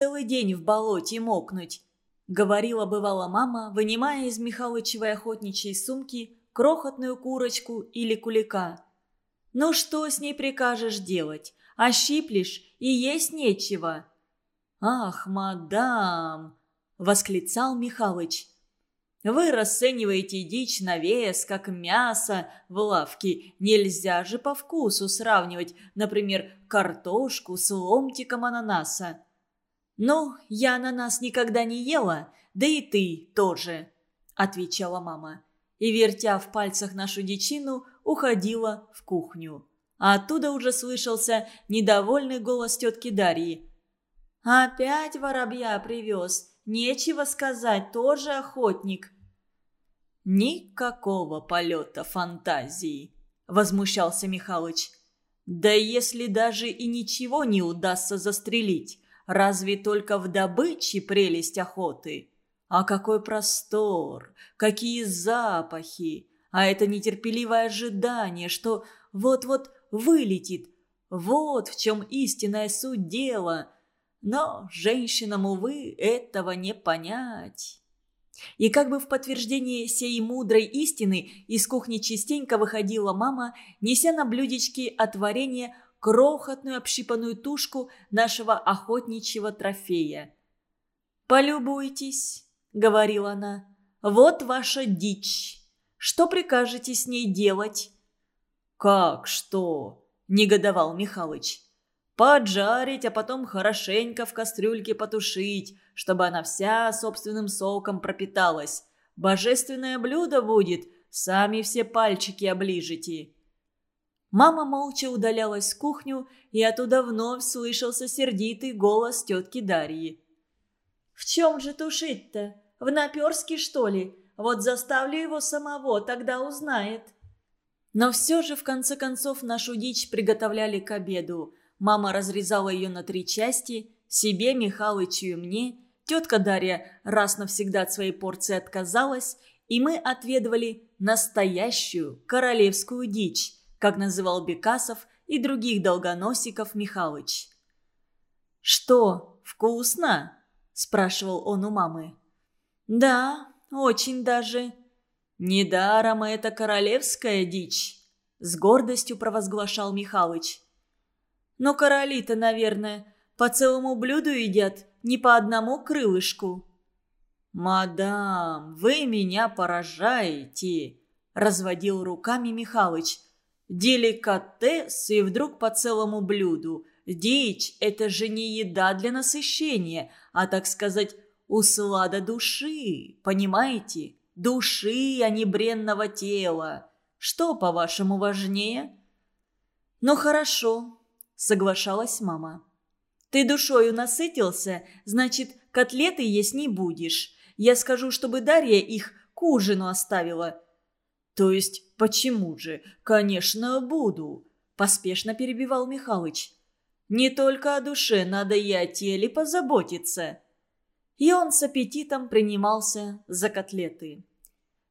целый день в болоте мокнуть», — говорила бывала мама, вынимая из Михалычевой охотничьей сумки крохотную курочку или кулика. «Ну что с ней прикажешь делать? Ощиплешь, и есть нечего». «Ах, мадам!» — восклицал Михалыч. «Вы расцениваете дичь на вес, как мясо в лавке. Нельзя же по вкусу сравнивать, например, картошку с ломтиком ананаса». «Ну, я ананас никогда не ела, да и ты тоже», — отвечала мама. И, вертя в пальцах нашу дичину, уходила в кухню. А оттуда уже слышался недовольный голос тетки Дарьи. «Опять воробья привез. Нечего сказать, тоже охотник». «Никакого полета фантазии», — возмущался Михалыч. «Да если даже и ничего не удастся застрелить, разве только в добыче прелесть охоты? А какой простор, какие запахи, а это нетерпеливое ожидание, что вот-вот вылетит. Вот в чем истинная суть дела. Но женщинам, увы, этого не понять. И как бы в подтверждение сей мудрой истины из кухни частенько выходила мама, неся на блюдечке от варенья крохотную общипанную тушку нашего охотничьего трофея. «Полюбуйтесь», — говорила она, — «вот ваша дичь. Что прикажете с ней делать?» «Как что?» – негодовал Михалыч. «Поджарить, а потом хорошенько в кастрюльке потушить, чтобы она вся собственным соком пропиталась. Божественное блюдо будет, сами все пальчики оближете». Мама молча удалялась в кухню, и оттуда вновь слышался сердитый голос тетки Дарьи. «В чем же тушить-то? В наперске, что ли? Вот заставлю его самого, тогда узнает». Но все же, в конце концов, нашу дичь приготовляли к обеду. Мама разрезала ее на три части, себе, Михалычу и мне. Тетка Дарья раз навсегда от своей порции отказалась, и мы отведывали настоящую королевскую дичь, как называл Бекасов и других долгоносиков Михалыч. «Что, вкусно?» – спрашивал он у мамы. «Да, очень даже», «Недаром это королевская дичь», — с гордостью провозглашал Михалыч. «Но короли-то, наверное, по целому блюду едят, не по одному крылышку». «Мадам, вы меня поражаете», — разводил руками Михалыч. «Деликатес и вдруг по целому блюду. Дичь — это же не еда для насыщения, а, так сказать, услада души, понимаете?» души, а не бренного тела. Что, по-вашему, важнее?» «Ну хорошо», — соглашалась мама. «Ты душою насытился, значит, котлеты есть не будешь. Я скажу, чтобы Дарья их к ужину оставила». «То есть почему же? Конечно, буду», – поспешно перебивал Михалыч. «Не только о душе надо и о теле позаботиться». И он с аппетитом принимался за котлеты.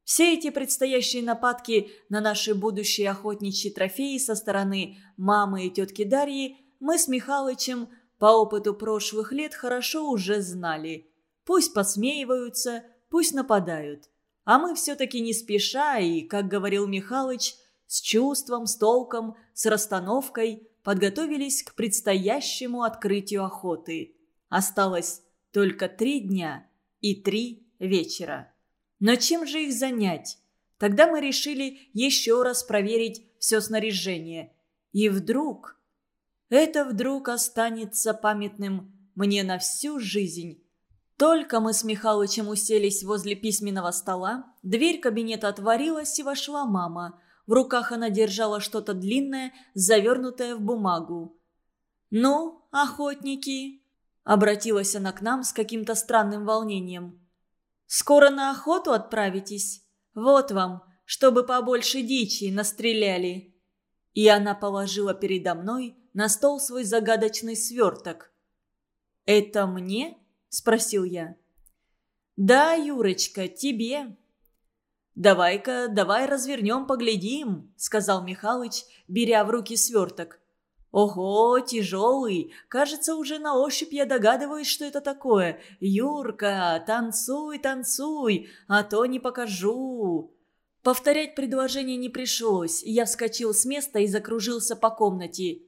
Все эти предстоящие нападки на наши будущие охотничьи трофеи со стороны мамы и тетки Дарьи мы с Михалычем по опыту прошлых лет хорошо уже знали. Пусть посмеиваются, пусть нападают. А мы все-таки не спеша и, как говорил Михалыч, с чувством, с толком, с расстановкой подготовились к предстоящему открытию охоты. Осталось только три дня и три вечера. Но чем же их занять? Тогда мы решили еще раз проверить все снаряжение. И вдруг... Это вдруг останется памятным мне на всю жизнь. Только мы с Михалычем уселись возле письменного стола, дверь кабинета отворилась и вошла мама. В руках она держала что-то длинное, завернутое в бумагу. «Ну, охотники!» – обратилась она к нам с каким-то странным волнением. Скоро на охоту отправитесь? Вот вам, чтобы побольше дичи настреляли». И она положила передо мной на стол свой загадочный сверток. «Это мне?» – спросил я. «Да, Юрочка, тебе». «Давай-ка, давай развернем, поглядим», – сказал Михалыч, беря в руки сверток. Ого, тяжелый. Кажется, уже на ощупь я догадываюсь, что это такое. Юрка, танцуй, танцуй, а то не покажу. Повторять предложение не пришлось. Я вскочил с места и закружился по комнате.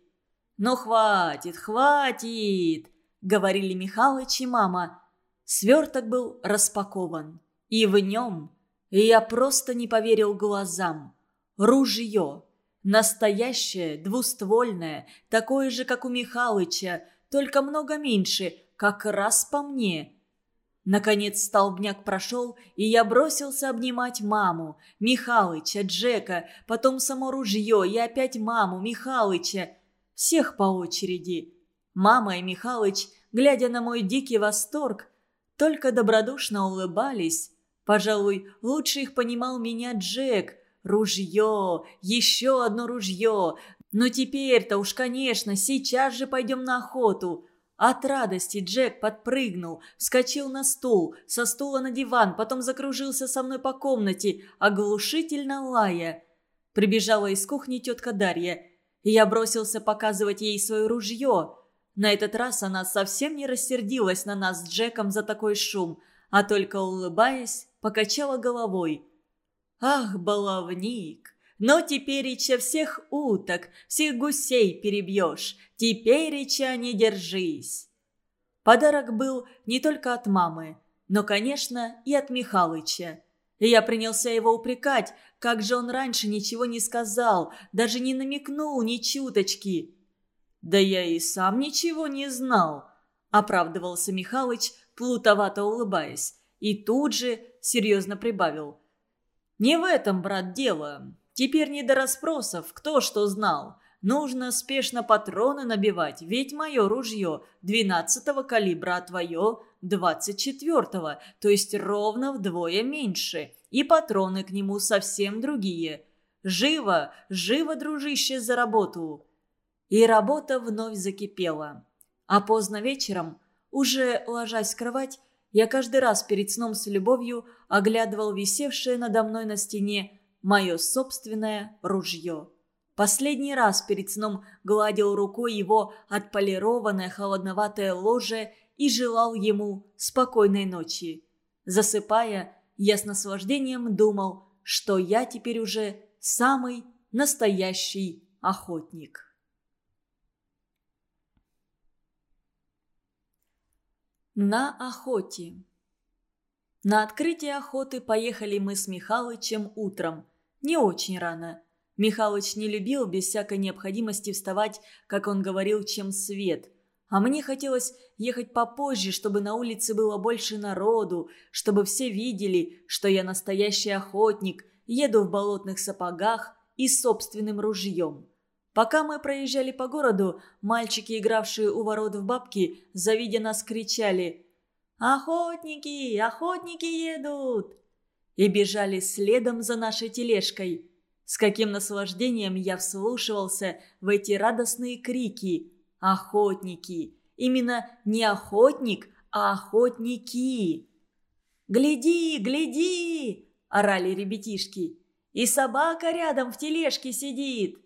«Ну хватит, хватит!» — говорили Михалыч и мама. Сверток был распакован. И в нем я просто не поверил глазам. Ружье. Настоящее, двуствольное, такое же, как у Михалыча, только много меньше, как раз по мне. Наконец столбняк прошел, и я бросился обнимать маму, Михалыча, Джека, потом само ружье и опять маму, Михалыча. Всех по очереди. Мама и Михалыч, глядя на мой дикий восторг, только добродушно улыбались. Пожалуй, лучше их понимал меня Джек, Ружье! Еще одно ружье! Ну теперь-то уж, конечно, сейчас же пойдем на охоту!» От радости Джек подпрыгнул, вскочил на стул, со стула на диван, потом закружился со мной по комнате, оглушительно лая. Прибежала из кухни тетка Дарья, я бросился показывать ей свое ружье. На этот раз она совсем не рассердилась на нас с Джеком за такой шум, а только улыбаясь, покачала головой – Ах, баловник! Но тепереча всех уток, всех гусей перебьешь. Тепереча не держись. Подарок был не только от мамы, но, конечно, и от Михалыча. И я принялся его упрекать, как же он раньше ничего не сказал, даже не намекнул ни чуточки. «Да я и сам ничего не знал», — оправдывался Михалыч, плутовато улыбаясь, и тут же серьезно прибавил. «Не в этом, брат, дело. Теперь не до расспросов, кто что знал. Нужно спешно патроны набивать, ведь мое ружье 12-го калибра, а твое 24-го, то есть ровно вдвое меньше. И патроны к нему совсем другие. Живо, живо, дружище, за работу!» И работа вновь закипела. А поздно вечером, уже ложась в кровать, я каждый раз перед сном с любовью оглядывал висевшее надо мной на стене мое собственное ружье. Последний раз перед сном гладил рукой его отполированное холодноватое ложе и желал ему спокойной ночи. Засыпая, я с наслаждением думал, что я теперь уже самый настоящий охотник. На охоте. На открытие охоты поехали мы с Михалычем утром. Не очень рано. Михалыч не любил без всякой необходимости вставать, как он говорил, чем свет. А мне хотелось ехать попозже, чтобы на улице было больше народу, чтобы все видели, что я настоящий охотник, еду в болотных сапогах и собственным ружьем. Пока мы проезжали по городу, мальчики, игравшие у ворот в бабки, завидя нас, кричали «Охотники! Охотники едут!» и бежали следом за нашей тележкой. С каким наслаждением я вслушивался в эти радостные крики «Охотники!» Именно не охотник, а охотники. «Гляди, гляди!» – орали ребятишки. «И собака рядом в тележке сидит!»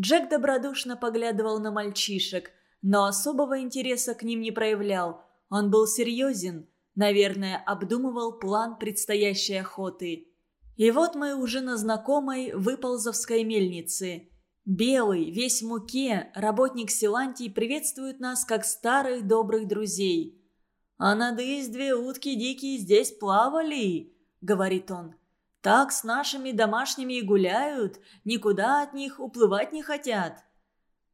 Джек добродушно поглядывал на мальчишек, но особого интереса к ним не проявлял. Он был серьезен, наверное, обдумывал план предстоящей охоты. И вот мы уже на знакомой выползовской мельнице. Белый, весь в муке, работник Силантий приветствует нас как старых добрых друзей. «А надысь две утки дикие здесь плавали», — говорит он. Так с нашими домашними и гуляют, никуда от них уплывать не хотят».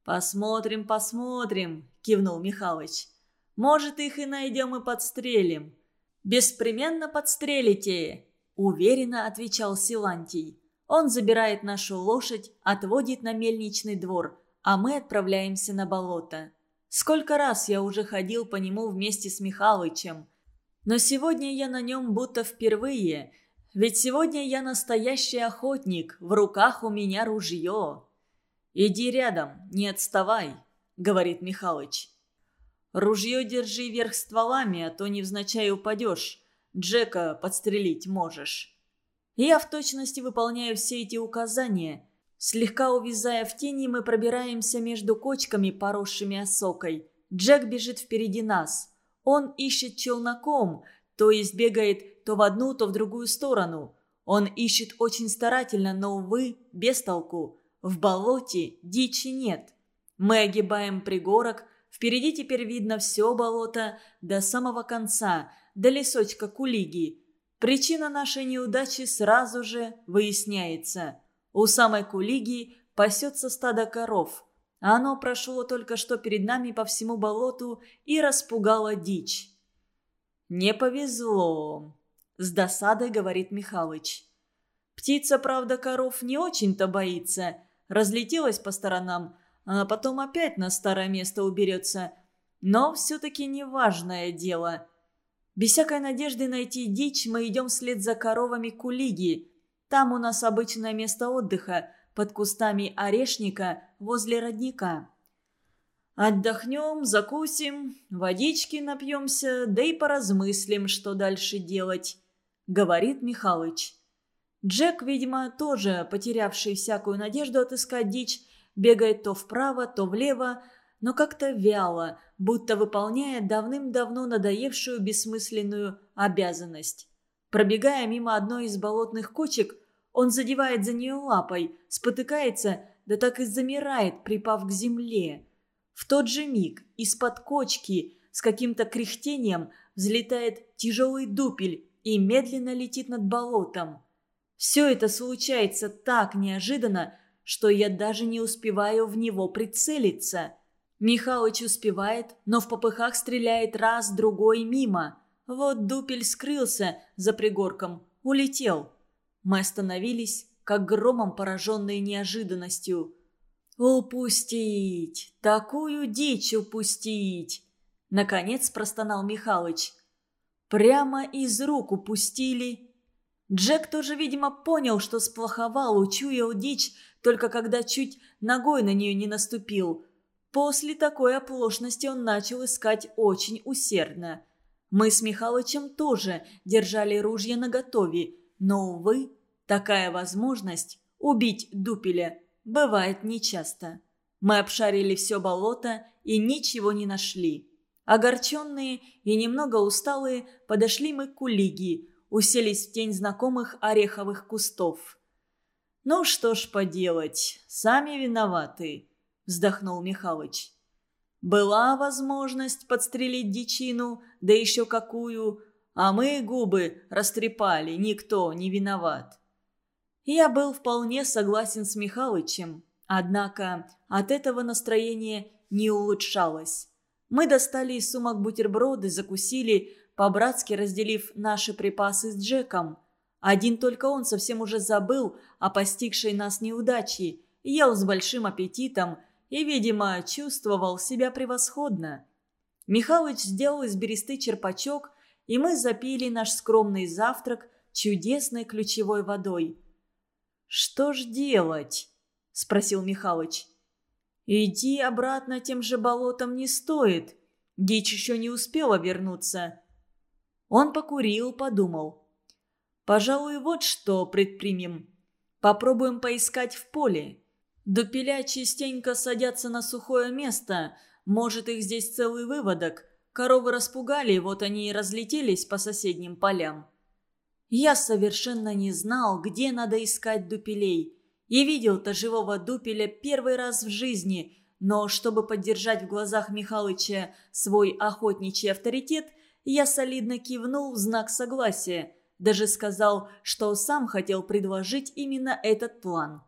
«Посмотрим, посмотрим», – кивнул Михалыч. «Может, их и найдем и подстрелим». «Беспременно подстрелите», – уверенно отвечал Силантий. Он забирает нашу лошадь, отводит на мельничный двор, а мы отправляемся на болото. Сколько раз я уже ходил по нему вместе с Михалычем. Но сегодня я на нем будто впервые – ведь сегодня я настоящий охотник, в руках у меня ружье. «Иди рядом, не отставай», — говорит Михалыч. «Ружье держи вверх стволами, а то невзначай упадешь. Джека подстрелить можешь». Я в точности выполняю все эти указания. Слегка увязая в тени, мы пробираемся между кочками, поросшими осокой. Джек бежит впереди нас. Он ищет челноком, то есть бегает то в одну, то в другую сторону. Он ищет очень старательно, но, увы, без толку. В болоте дичи нет. Мы огибаем пригорок, впереди теперь видно все болото до самого конца, до лесочка Кулиги. Причина нашей неудачи сразу же выясняется. У самой Кулиги пасется стадо коров. Оно прошло только что перед нами по всему болоту и распугало дичь. «Не повезло», — с досадой говорит Михалыч. «Птица, правда, коров не очень-то боится. Разлетелась по сторонам, а потом опять на старое место уберется. Но все-таки неважное дело. Без всякой надежды найти дичь мы идем вслед за коровами кулиги. Там у нас обычное место отдыха, под кустами орешника возле родника. Отдохнем, закусим, водички напьемся, да и поразмыслим, что дальше делать», — говорит Михалыч. Джек, видимо, тоже потерявший всякую надежду отыскать дичь, бегает то вправо, то влево, но как-то вяло, будто выполняя давным-давно надоевшую бессмысленную обязанность. Пробегая мимо одной из болотных кочек, он задевает за нее лапой, спотыкается, да так и замирает, припав к земле. В тот же миг из-под кочки с каким-то кряхтением взлетает тяжелый дупель и медленно летит над болотом. Все это случается так неожиданно, что я даже не успеваю в него прицелиться. Михалыч успевает, но в попыхах стреляет раз, другой мимо. Вот дупель скрылся за пригорком, улетел. Мы остановились, как громом пораженные неожиданностью. «Упустить! Такую дичь упустить!» Наконец простонал Михалыч. «Прямо из рук упустили!» Джек тоже, видимо, понял, что сплоховал, учуял дичь, только когда чуть ногой на нее не наступил. После такой оплошности он начал искать очень усердно. Мы с Михалычем тоже держали ружья наготове, но, увы, такая возможность убить дупеля бывает нечасто. Мы обшарили все болото и ничего не нашли. Огорченные и немного усталые подошли мы к кулиги, уселись в тень знакомых ореховых кустов. «Ну что ж поделать, сами виноваты», — вздохнул Михалыч. «Была возможность подстрелить дичину, да еще какую, а мы губы растрепали, никто не виноват». Я был вполне согласен с Михалычем, однако от этого настроение не улучшалось. Мы достали из сумок бутерброды, закусили, по-братски разделив наши припасы с Джеком. Один только он совсем уже забыл о постигшей нас неудаче, ел с большим аппетитом и, видимо, чувствовал себя превосходно. Михалыч сделал из бересты черпачок, и мы запили наш скромный завтрак чудесной ключевой водой. «Что ж делать?» – спросил Михалыч. «Идти обратно тем же болотом не стоит. Дичь еще не успела вернуться. Он покурил, подумал. «Пожалуй, вот что предпримем. Попробуем поискать в поле. Дупеля частенько садятся на сухое место. Может, их здесь целый выводок. Коровы распугали, вот они и разлетелись по соседним полям». Я совершенно не знал, где надо искать дупелей. И видел-то живого дупеля первый раз в жизни, но чтобы поддержать в глазах Михалыча свой охотничий авторитет, я солидно кивнул в знак согласия, даже сказал, что сам хотел предложить именно этот план.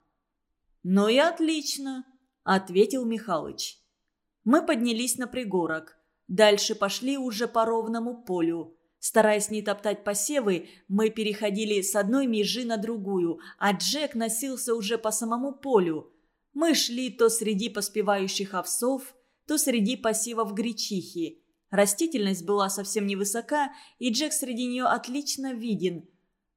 «Ну и отлично», — ответил Михалыч. Мы поднялись на пригорок. Дальше пошли уже по ровному полю. Стараясь не топтать посевы, мы переходили с одной межи на другую, а Джек носился уже по самому полю. Мы шли то среди поспевающих овсов, то среди посевов гречихи. Растительность была совсем невысока, и Джек среди нее отлично виден.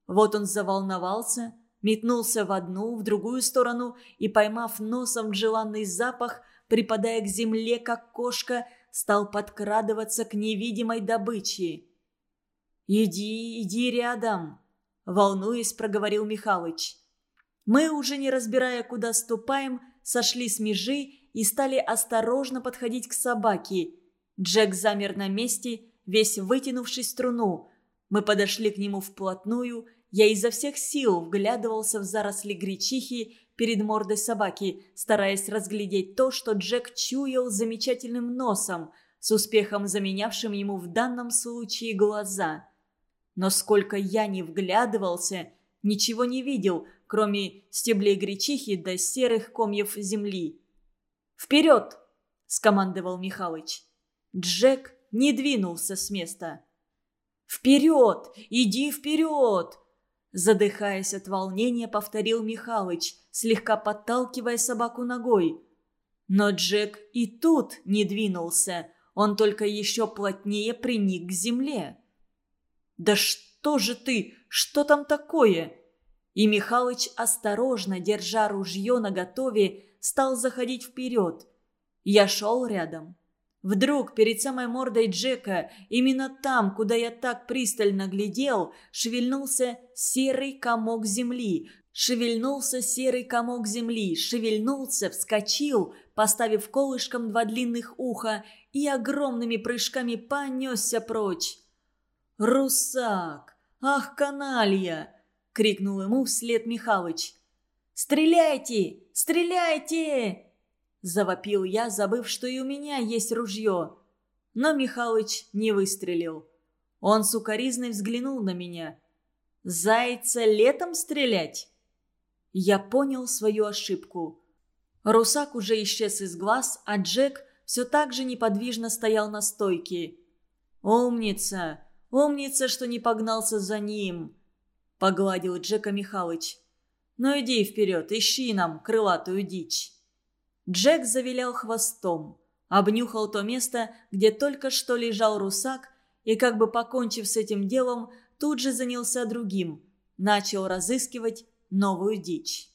Вот он заволновался, метнулся в одну, в другую сторону и, поймав носом желанный запах, припадая к земле, как кошка, стал подкрадываться к невидимой добыче. «Иди, иди рядом», — волнуясь, проговорил Михалыч. Мы, уже не разбирая, куда ступаем, сошли с межи и стали осторожно подходить к собаке. Джек замер на месте, весь вытянувшись струну. Мы подошли к нему вплотную, я изо всех сил вглядывался в заросли гречихи перед мордой собаки, стараясь разглядеть то, что Джек чуял замечательным носом, с успехом заменявшим ему в данном случае глаза. Но сколько я не вглядывался, ничего не видел, кроме стеблей гречихи до серых комьев земли. «Вперед!» – скомандовал Михалыч. Джек не двинулся с места. «Вперед! Иди вперед!» Задыхаясь от волнения, повторил Михалыч, слегка подталкивая собаку ногой. Но Джек и тут не двинулся, он только еще плотнее приник к земле. «Да что же ты? Что там такое?» И Михалыч, осторожно, держа ружье наготове, стал заходить вперед. Я шел рядом. Вдруг перед самой мордой Джека, именно там, куда я так пристально глядел, шевельнулся серый комок земли. Шевельнулся серый комок земли, шевельнулся, вскочил, поставив колышком два длинных уха и огромными прыжками понесся прочь. «Русак! Ах, каналья!» — крикнул ему вслед Михалыч. «Стреляйте! Стреляйте!» Завопил я, забыв, что и у меня есть ружье. Но Михалыч не выстрелил. Он сукоризной взглянул на меня. «Зайца летом стрелять?» Я понял свою ошибку. Русак уже исчез из глаз, а Джек все так же неподвижно стоял на стойке. «Умница! Умница, что не погнался за ним!» Погладил Джека Михалыч. «Ну иди вперед, ищи нам крылатую дичь!» Джек завилял хвостом, обнюхал то место, где только что лежал русак, и, как бы покончив с этим делом, тут же занялся другим, начал разыскивать новую дичь.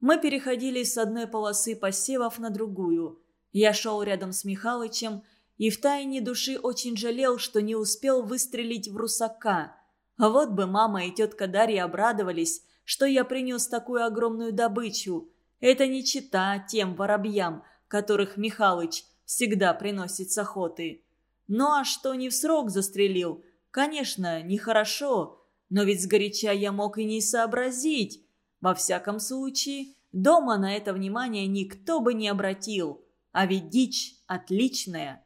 Мы переходили с одной полосы посевов на другую. Я шел рядом с Михалычем и в тайне души очень жалел, что не успел выстрелить в русака. А вот бы мама и тетка Дарья обрадовались, что я принес такую огромную добычу – это не чита тем воробьям, которых Михалыч всегда приносит с охоты. Ну а что не в срок застрелил? Конечно, нехорошо, но ведь сгоряча я мог и не сообразить. Во всяком случае, дома на это внимание никто бы не обратил. А ведь дичь отличная.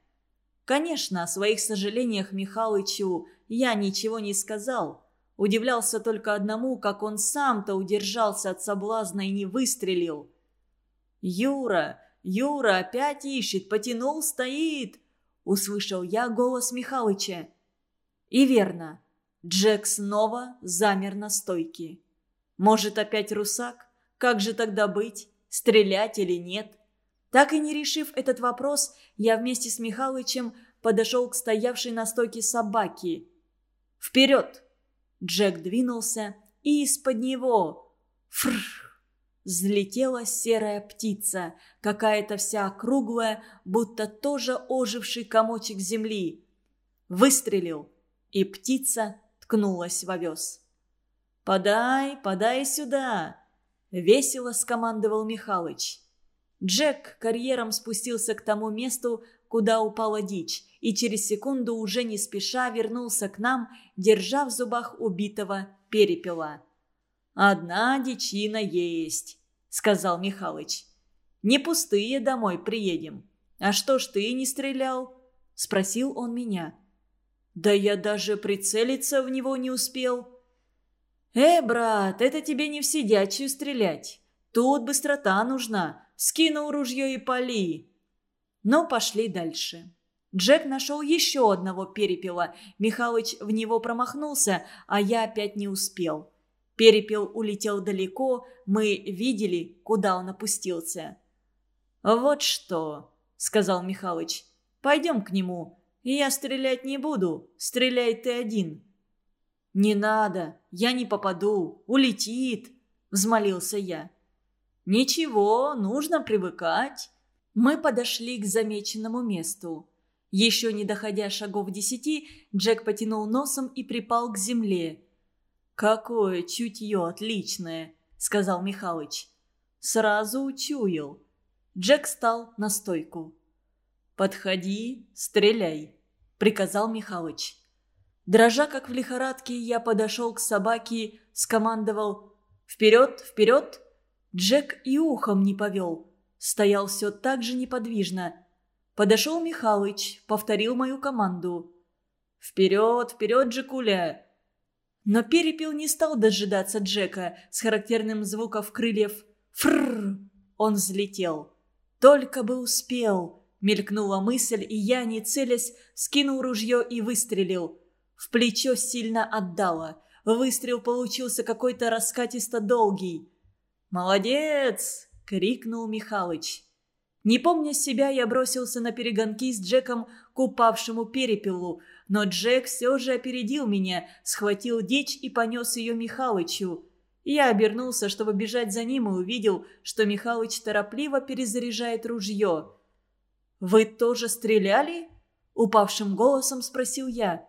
Конечно, о своих сожалениях Михалычу я ничего не сказал. Удивлялся только одному, как он сам-то удержался от соблазна и не выстрелил. «Юра! Юра опять ищет! Потянул, стоит!» Услышал я голос Михалыча. И верно. Джек снова замер на стойке. Может, опять русак? Как же тогда быть? Стрелять или нет? Так и не решив этот вопрос, я вместе с Михалычем подошел к стоявшей на стойке собаке. «Вперед!» Джек двинулся, и из-под него... Фррр! Взлетела серая птица, какая-то вся округлая, будто тоже оживший комочек земли. Выстрелил, и птица ткнулась в овес. «Подай, подай сюда!» — весело скомандовал Михалыч. Джек карьером спустился к тому месту, куда упала дичь, и через секунду уже не спеша вернулся к нам, держа в зубах убитого перепела. «Одна дичина есть», — сказал Михалыч. «Не пустые домой приедем. А что ж ты не стрелял?» — спросил он меня. «Да я даже прицелиться в него не успел». «Э, брат, это тебе не в сидячую стрелять. Тут быстрота нужна. Скинул ружье и пали». Но пошли дальше. Джек нашел еще одного перепела. Михалыч в него промахнулся, а я опять не успел. Перепел улетел далеко, мы видели, куда он опустился. «Вот что», — сказал Михалыч, — «пойдем к нему. Я стрелять не буду, стреляй ты один». «Не надо, я не попаду, улетит», — взмолился я. «Ничего, нужно привыкать». Мы подошли к замеченному месту. Еще не доходя шагов десяти, Джек потянул носом и припал к земле. «Какое чутье отличное!» — сказал Михалыч. Сразу учуял. Джек стал на стойку. «Подходи, стреляй», — приказал Михалыч. Дрожа, как в лихорадке, я подошел к собаке, скомандовал «Вперед, вперед!» Джек и ухом не повел. Стоял все так же неподвижно. Подошел Михалыч, повторил мою команду. «Вперед, вперед, Джекуля!» Но перепел не стал дожидаться Джека с характерным звуком крыльев «фрррр». Он взлетел. Только бы успел. Мелькнула мысль, и я, не целясь, скинул ружье и выстрелил. В плечо сильно отдало. Выстрел получился какой-то раскатисто долгий. «Молодец!» — крикнул Михалыч. Не помня себя, я бросился на перегонки с Джеком к упавшему перепелу, но Джек все же опередил меня, схватил дичь и понес ее Михалычу. Я обернулся, чтобы бежать за ним, и увидел, что Михалыч торопливо перезаряжает ружье. «Вы тоже стреляли?» — упавшим голосом спросил я.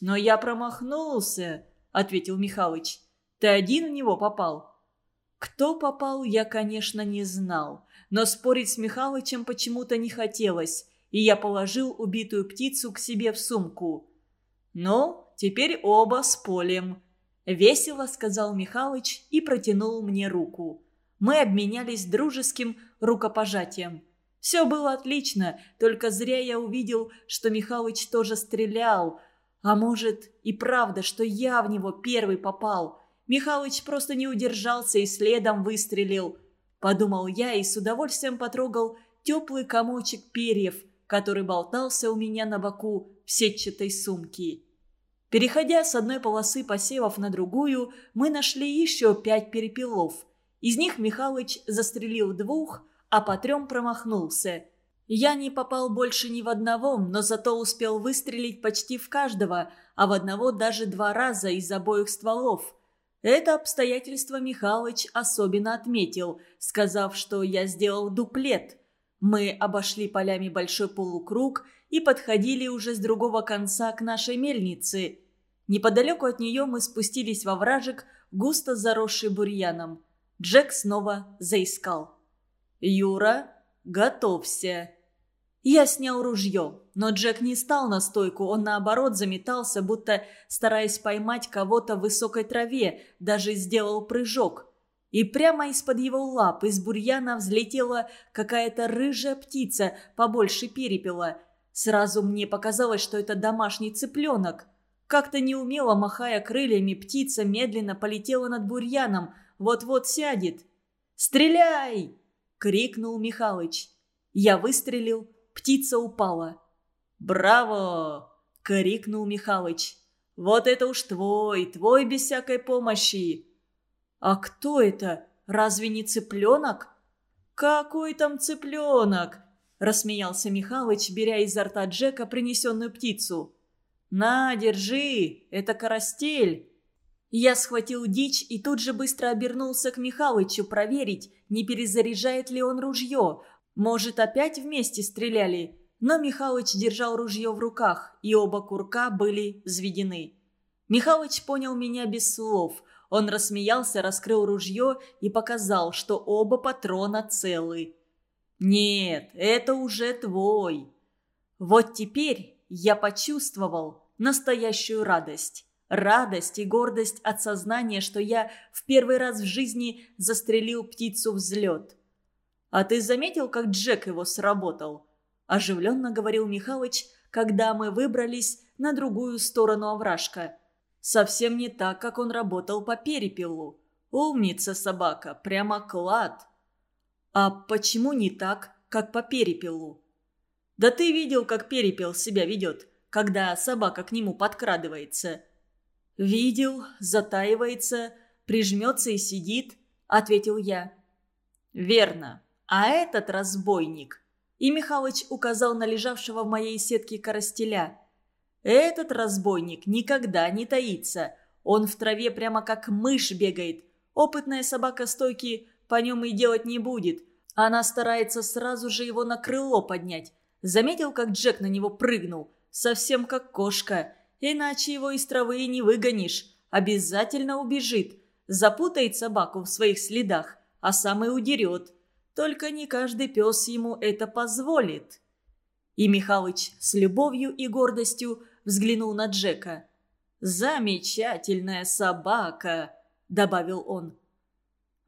«Но я промахнулся», — ответил Михалыч. «Ты один в него попал?» Кто попал, я, конечно, не знал, но спорить с Михалычем почему-то не хотелось, и я положил убитую птицу к себе в сумку. «Ну, теперь оба с полем», — весело сказал Михалыч и протянул мне руку. Мы обменялись дружеским рукопожатием. Все было отлично, только зря я увидел, что Михалыч тоже стрелял. А может, и правда, что я в него первый попал. Михалыч просто не удержался и следом выстрелил. Подумал я и с удовольствием потрогал теплый комочек перьев, который болтался у меня на боку в сетчатой сумке. Переходя с одной полосы посевов на другую, мы нашли еще пять перепелов. Из них Михалыч застрелил двух, а по трем промахнулся. Я не попал больше ни в одного, но зато успел выстрелить почти в каждого, а в одного даже два раза из обоих стволов. Это обстоятельство Михалыч особенно отметил, сказав, что я сделал дуплет. Мы обошли полями большой полукруг и подходили уже с другого конца к нашей мельнице. Неподалеку от нее мы спустились во вражек, густо заросший бурьяном. Джек снова заискал. «Юра, готовься!» Я снял ружье, но Джек не стал на стойку, он наоборот заметался, будто стараясь поймать кого-то в высокой траве, даже сделал прыжок. И прямо из-под его лап из бурьяна взлетела какая-то рыжая птица, побольше перепела. Сразу мне показалось, что это домашний цыпленок. Как-то неумело махая крыльями, птица медленно полетела над бурьяном, вот-вот сядет. «Стреляй!» — крикнул Михалыч. Я выстрелил, птица упала. «Браво!» — крикнул Михалыч. «Вот это уж твой, твой без всякой помощи!» «А кто это? Разве не цыпленок?» «Какой там цыпленок?» — рассмеялся Михалыч, беря изо рта Джека принесенную птицу. «На, держи, это карастель!» Я схватил дичь и тут же быстро обернулся к Михалычу проверить, не перезаряжает ли он ружье. Может, опять вместе стреляли? Но Михалыч держал ружье в руках, и оба курка были взведены. Михалыч понял меня без слов. Он рассмеялся, раскрыл ружье и показал, что оба патрона целы. «Нет, это уже твой». Вот теперь я почувствовал настоящую радость. Радость и гордость от сознания, что я в первый раз в жизни застрелил птицу взлет. «А ты заметил, как Джек его сработал?» – оживленно говорил Михалыч, когда мы выбрались на другую сторону овражка. «Совсем не так, как он работал по перепелу. Умница собака, прямо клад!» «А почему не так, как по перепелу?» «Да ты видел, как перепел себя ведет, когда собака к нему подкрадывается?» «Видел, затаивается, прижмется и сидит», — ответил я. «Верно. А этот разбойник...» И Михалыч указал на лежавшего в моей сетке коростеля. «Этот разбойник никогда не таится. Он в траве прямо как мышь бегает. Опытная собака стойки по нем и делать не будет. Она старается сразу же его на крыло поднять. Заметил, как Джек на него прыгнул? Совсем как кошка. Иначе его из травы и не выгонишь. Обязательно убежит. запутает собаку в своих следах, а сам и удерет. Только не каждый пес ему это позволит. И Михалыч с любовью и гордостью взглянул на Джека. «Замечательная собака!» – добавил он.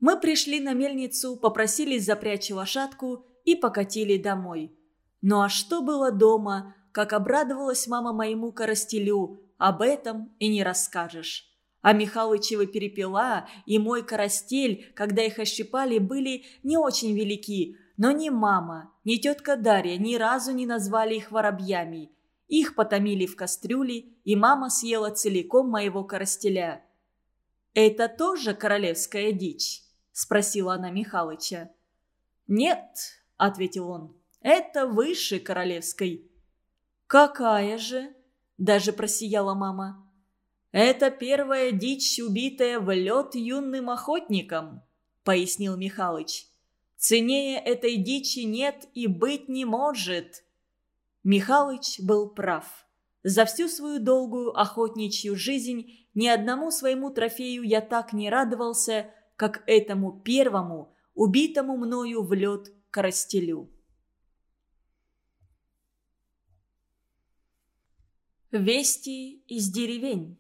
Мы пришли на мельницу, попросили запрячь лошадку и покатили домой. Ну а что было дома, как обрадовалась мама моему коростелю, об этом и не расскажешь. А Михалычева перепела и мой коростель, когда их ощипали, были не очень велики, но ни мама, ни тетка Дарья ни разу не назвали их воробьями. Их потомили в кастрюле, и мама съела целиком моего коростеля. «Это тоже королевская дичь?» – спросила она Михалыча. «Нет», – ответил он, – «это выше королевской». «Какая же?» – даже просияла мама. «Это первая дичь, убитая в лед юным охотником», — пояснил Михалыч. «Ценнее этой дичи нет и быть не может». Михалыч был прав. За всю свою долгую охотничью жизнь ни одному своему трофею я так не радовался, как этому первому, убитому мною в лед коростелю. Вести из деревень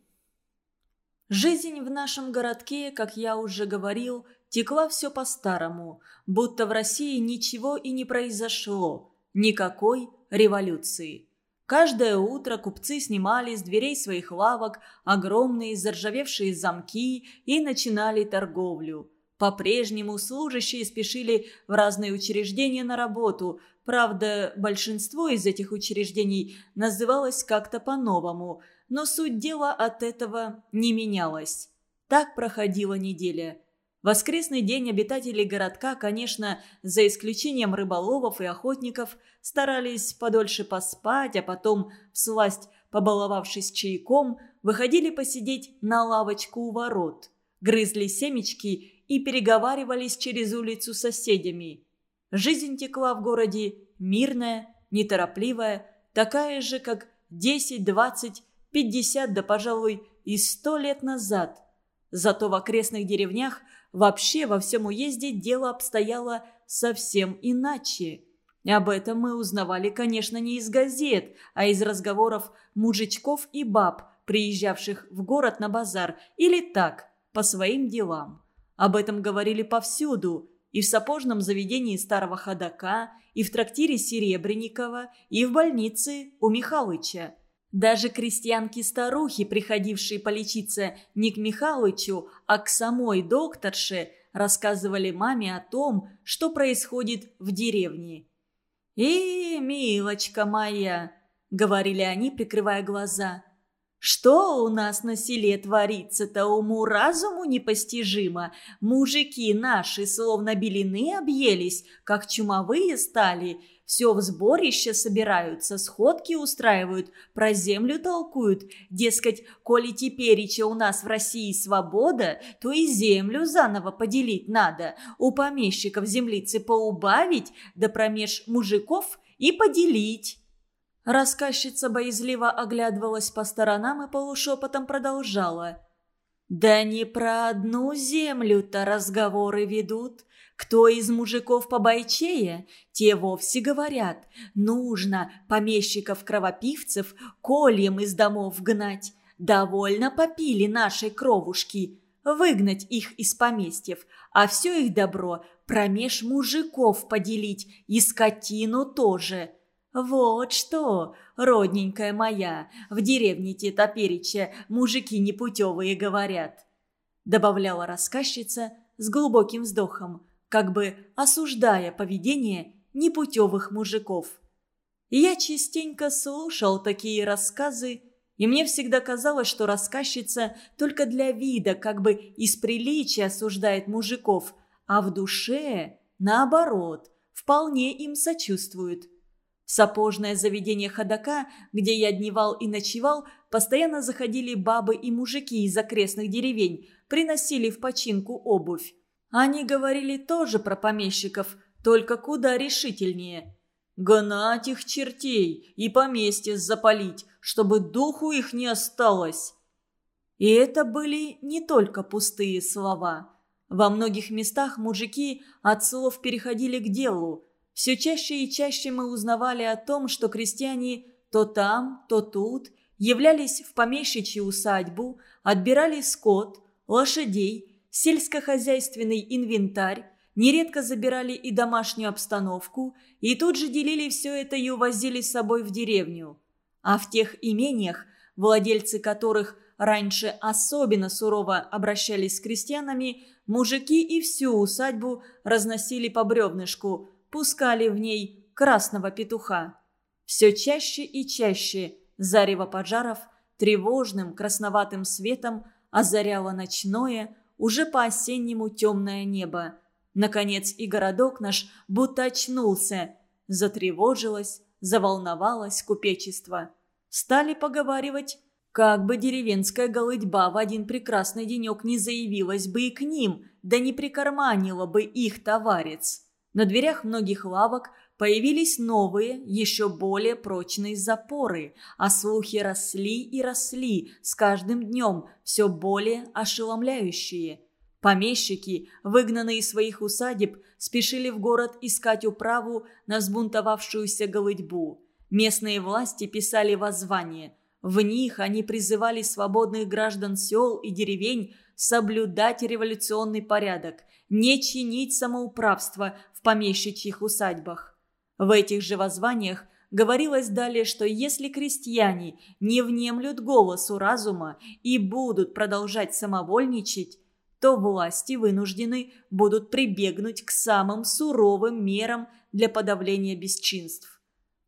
Жизнь в нашем городке, как я уже говорил, текла все по-старому, будто в России ничего и не произошло, никакой революции. Каждое утро купцы снимали с дверей своих лавок огромные заржавевшие замки и начинали торговлю. По-прежнему служащие спешили в разные учреждения на работу, правда, большинство из этих учреждений называлось как-то по-новому – но суть дела от этого не менялась. Так проходила неделя. Воскресный день обитатели городка, конечно, за исключением рыболовов и охотников, старались подольше поспать, а потом, всласть побаловавшись чайком, выходили посидеть на лавочку у ворот, грызли семечки и переговаривались через улицу с соседями. Жизнь текла в городе мирная, неторопливая, такая же, как 10-20 50 да, пожалуй, и сто лет назад. Зато в окрестных деревнях вообще во всем уезде дело обстояло совсем иначе. Об этом мы узнавали, конечно, не из газет, а из разговоров мужичков и баб, приезжавших в город на базар, или так, по своим делам. Об этом говорили повсюду, и в сапожном заведении старого ходока, и в трактире Серебренникова, и в больнице у Михалыча. Даже крестьянки-старухи, приходившие полечиться не к Михалычу, а к самой докторше, рассказывали маме о том, что происходит в деревне. «И, милочка моя!» — говорили они, прикрывая глаза. Что у нас на селе творится-то уму-разуму непостижимо. Мужики наши словно белины объелись, как чумовые стали. Все в сборище собираются, сходки устраивают, про землю толкуют. Дескать, коли тепереча у нас в России свобода, то и землю заново поделить надо. У помещиков землицы поубавить, да промеж мужиков и поделить. Рассказчица боязливо оглядывалась по сторонам и полушепотом продолжала. «Да не про одну землю-то разговоры ведут. Кто из мужиков побойчее, те вовсе говорят, нужно помещиков-кровопивцев кольем из домов гнать. Довольно попили нашей кровушки, выгнать их из поместьев, а все их добро промеж мужиков поделить и скотину тоже». «Вот что, родненькая моя, в деревне Тетоперича мужики непутевые говорят», добавляла рассказчица с глубоким вздохом, как бы осуждая поведение непутевых мужиков. Я частенько слушал такие рассказы, и мне всегда казалось, что рассказчица только для вида, как бы из приличия осуждает мужиков, а в душе, наоборот, вполне им сочувствует – сапожное заведение ходока, где я дневал и ночевал, постоянно заходили бабы и мужики из окрестных деревень, приносили в починку обувь. Они говорили тоже про помещиков, только куда решительнее. «Гнать их чертей и поместье запалить, чтобы духу их не осталось». И это были не только пустые слова. Во многих местах мужики от слов переходили к делу. Все чаще и чаще мы узнавали о том, что крестьяне то там, то тут являлись в помещичью усадьбу, отбирали скот, лошадей, сельскохозяйственный инвентарь, нередко забирали и домашнюю обстановку, и тут же делили все это и увозили с собой в деревню. А в тех имениях, владельцы которых раньше особенно сурово обращались с крестьянами, мужики и всю усадьбу разносили по бревнышку, пускали в ней красного петуха. Все чаще и чаще зарево пожаров тревожным красноватым светом озаряло ночное, уже по-осеннему темное небо. Наконец и городок наш будто очнулся. Затревожилось, заволновалось купечество. Стали поговаривать, как бы деревенская голытьба в один прекрасный денек не заявилась бы и к ним, да не прикарманила бы их товарец. На дверях многих лавок появились новые, еще более прочные запоры, а слухи росли и росли, с каждым днем все более ошеломляющие. Помещики, выгнанные из своих усадеб, спешили в город искать управу на взбунтовавшуюся голытьбу. Местные власти писали воззвания. В них они призывали свободных граждан сел и деревень соблюдать революционный порядок, не чинить самоуправство в помещичьих усадьбах. В этих же воззваниях говорилось далее, что если крестьяне не внемлют голосу разума и будут продолжать самовольничать, то власти вынуждены будут прибегнуть к самым суровым мерам для подавления бесчинств.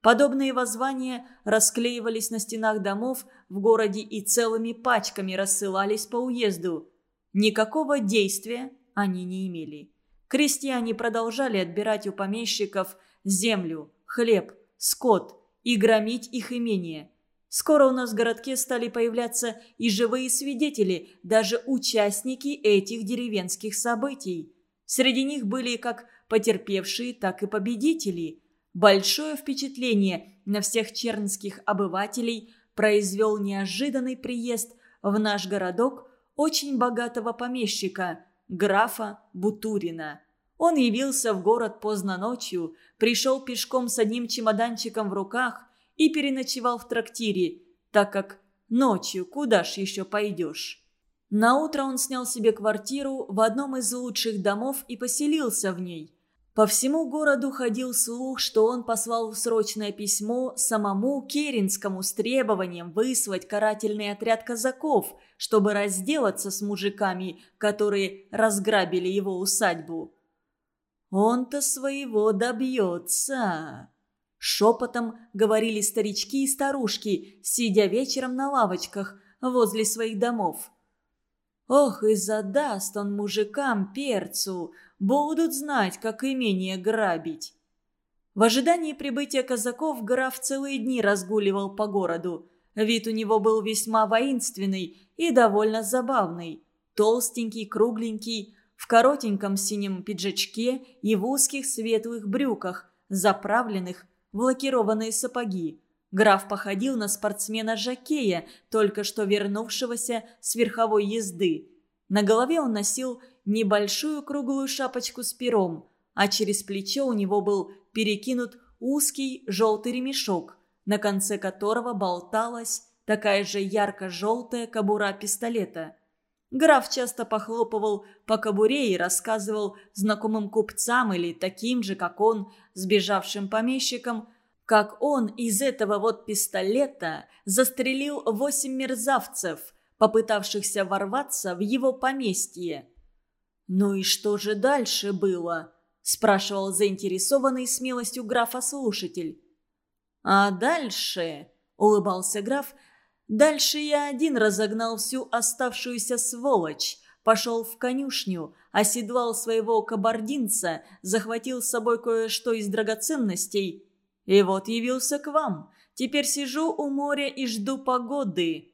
Подобные воззвания расклеивались на стенах домов в городе и целыми пачками рассылались по уезду. Никакого действия они не имели. Крестьяне продолжали отбирать у помещиков землю, хлеб, скот и громить их имение. Скоро у нас в городке стали появляться и живые свидетели, даже участники этих деревенских событий. Среди них были как потерпевшие, так и победители. Большое впечатление на всех чернских обывателей произвел неожиданный приезд в наш городок очень богатого помещика, графа Бутурина. Он явился в город поздно ночью, пришел пешком с одним чемоданчиком в руках и переночевал в трактире, так как ночью куда ж еще пойдешь. Наутро он снял себе квартиру в одном из лучших домов и поселился в ней. По всему городу ходил слух, что он послал срочное письмо самому Керенскому с требованием выслать карательный отряд казаков, чтобы разделаться с мужиками, которые разграбили его усадьбу. Он-то своего добьется. Шепотом говорили старички и старушки, сидя вечером на лавочках возле своих домов. Ох, и задаст он мужикам перцу, будут знать, как имение грабить. В ожидании прибытия казаков граф целые дни разгуливал по городу. Вид у него был весьма воинственный и довольно забавный. Толстенький, кругленький, в коротеньком синем пиджачке и в узких светлых брюках, заправленных в лакированные сапоги. Граф походил на спортсмена-жакея, только что вернувшегося с верховой езды. На голове он носил небольшую круглую шапочку с пером, а через плечо у него был перекинут узкий желтый ремешок, на конце которого болталась такая же ярко-желтая кобура пистолета – Граф часто похлопывал по кобуре и рассказывал знакомым купцам или таким же, как он, сбежавшим помещикам, как он из этого вот пистолета застрелил восемь мерзавцев, попытавшихся ворваться в его поместье. «Ну и что же дальше было?» – спрашивал заинтересованный смелостью графа слушатель. «А дальше?» – улыбался граф – Дальше я один разогнал всю оставшуюся сволочь, пошел в конюшню, оседлал своего кабардинца, захватил с собой кое-что из драгоценностей. И вот явился к вам. Теперь сижу у моря и жду погоды».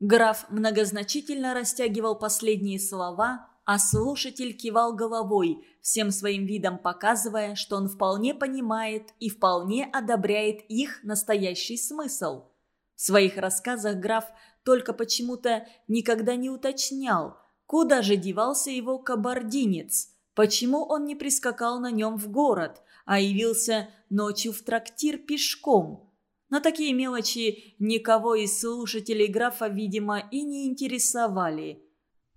Граф многозначительно растягивал последние слова, а слушатель кивал головой, всем своим видом показывая, что он вполне понимает и вполне одобряет их настоящий смысл – в своих рассказах граф только почему-то никогда не уточнял, куда же девался его кабардинец, почему он не прискакал на нем в город, а явился ночью в трактир пешком. Но такие мелочи никого из слушателей графа, видимо, и не интересовали.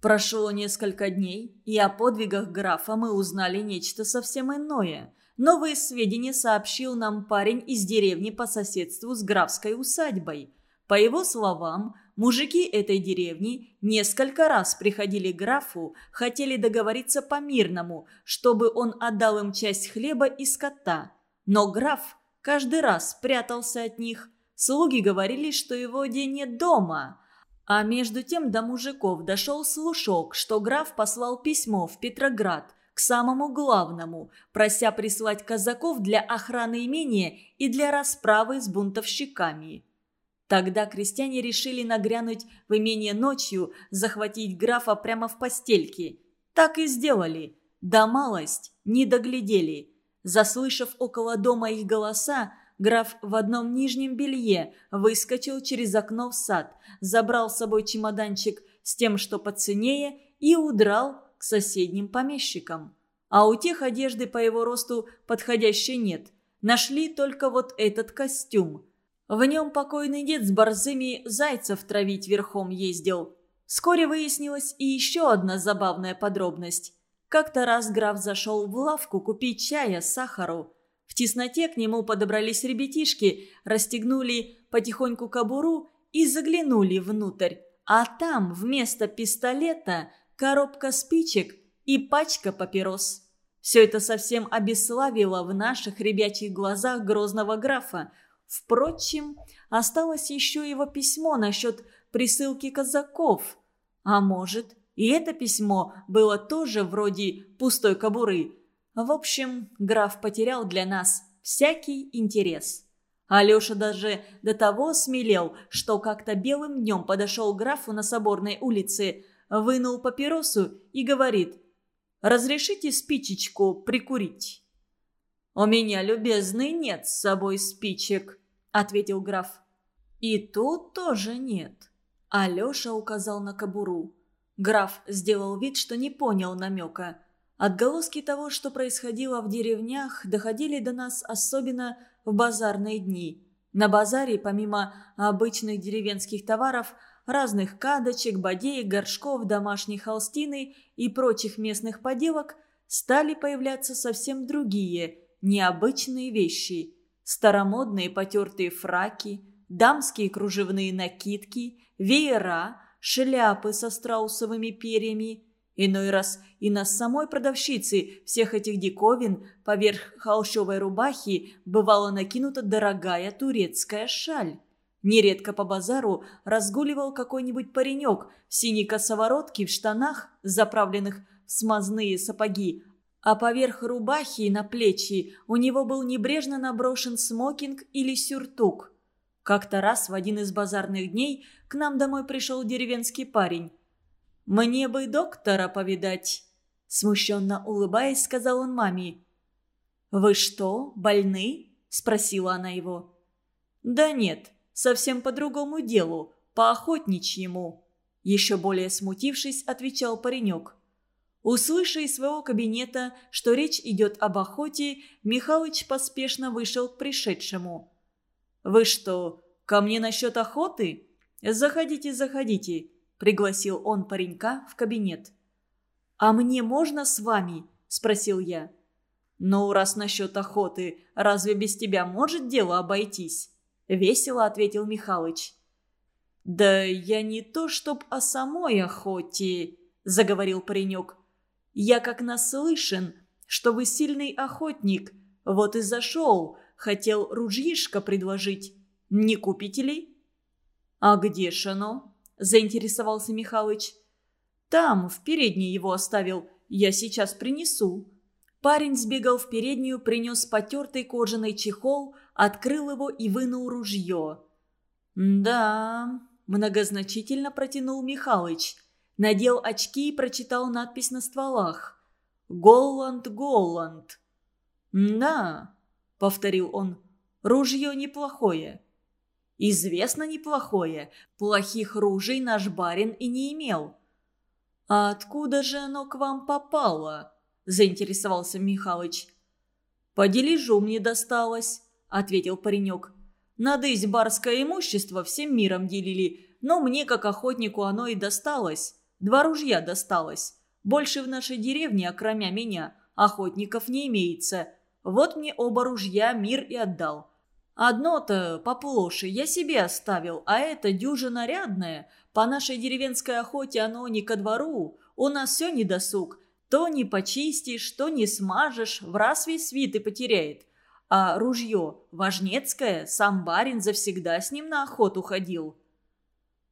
Прошло несколько дней, и о подвигах графа мы узнали нечто совсем иное. Новые сведения сообщил нам парень из деревни по соседству с графской усадьбой. По его словам, мужики этой деревни несколько раз приходили к графу, хотели договориться по-мирному, чтобы он отдал им часть хлеба и скота. Но граф каждый раз прятался от них. Слуги говорили, что его день нет дома – а между тем до мужиков дошел слушок, что граф послал письмо в Петроград к самому главному, прося прислать казаков для охраны имения и для расправы с бунтовщиками. Тогда крестьяне решили нагрянуть в имение ночью, захватить графа прямо в постельке. Так и сделали. Да малость не доглядели. Заслышав около дома их голоса, Граф в одном нижнем белье выскочил через окно в сад, забрал с собой чемоданчик с тем, что поценнее, и удрал к соседним помещикам. А у тех одежды по его росту подходящей нет. Нашли только вот этот костюм. В нем покойный дед с борзыми зайцев травить верхом ездил. Вскоре выяснилась и еще одна забавная подробность. Как-то раз граф зашел в лавку купить чая, сахару. В тесноте к нему подобрались ребятишки, расстегнули потихоньку кобуру и заглянули внутрь. А там вместо пистолета коробка спичек и пачка папирос. Все это совсем обесславило в наших ребячьих глазах грозного графа. Впрочем, осталось еще его письмо насчет присылки казаков. А может, и это письмо было тоже вроде пустой кобуры – в общем, граф потерял для нас всякий интерес. Алеша даже до того смелел, что как-то белым днем подошел к графу на Соборной улице, вынул папиросу и говорит «Разрешите спичечку прикурить?» «У меня, любезный, нет с собой спичек», — ответил граф. «И тут тоже нет». Алеша указал на кобуру. Граф сделал вид, что не понял намека. Отголоски того, что происходило в деревнях, доходили до нас особенно в базарные дни. На базаре, помимо обычных деревенских товаров, разных кадочек, бодеек, горшков, домашней холстины и прочих местных поделок, стали появляться совсем другие, необычные вещи. Старомодные потертые фраки, дамские кружевные накидки, веера, шляпы со страусовыми перьями – Иной раз и на самой продавщице всех этих диковин поверх холщовой рубахи бывала накинута дорогая турецкая шаль. Нередко по базару разгуливал какой-нибудь паренек в синей косоворотке в штанах, заправленных в смазные сапоги, а поверх рубахи на плечи у него был небрежно наброшен смокинг или сюртук. Как-то раз в один из базарных дней к нам домой пришел деревенский парень. «Мне бы доктора повидать», – смущенно улыбаясь, сказал он маме. «Вы что, больны?» – спросила она его. «Да нет, совсем по другому делу, по охотничьему», – еще более смутившись, отвечал паренек. Услыша из своего кабинета, что речь идет об охоте, Михалыч поспешно вышел к пришедшему. «Вы что, ко мне насчет охоты? Заходите, заходите. – пригласил он паренька в кабинет. «А мне можно с вами?» – спросил я. «Ну, раз насчет охоты, разве без тебя может дело обойтись?» – весело ответил Михалыч. «Да я не то чтоб о самой охоте», – заговорил паренек. «Я как наслышан, что вы сильный охотник, вот и зашел, хотел ружьишко предложить. Не купите ли?» «А где ж оно?» – заинтересовался Михалыч. «Там, в передней его оставил. Я сейчас принесу». Парень сбегал в переднюю, принес потертый кожаный чехол, открыл его и вынул ружье. «Да», – многозначительно протянул Михалыч. Надел очки и прочитал надпись на стволах. «Голланд, Голланд». «Да», – повторил он, – «ружье неплохое». Известно неплохое. Плохих ружей наш барин и не имел. «А откуда же оно к вам попало?» – заинтересовался Михалыч. «По дележу мне досталось», – ответил паренек. «Надысь барское имущество всем миром делили, но мне, как охотнику, оно и досталось. Два ружья досталось. Больше в нашей деревне, окромя меня, охотников не имеется. Вот мне оба ружья мир и отдал. Одно-то поплоше я себе оставил, а это дюжа нарядное. По нашей деревенской охоте оно не ко двору. У нас все недосуг. То не почистишь, то не смажешь, в раз весь вид и потеряет. А ружье важнецкое, сам барин завсегда с ним на охоту ходил.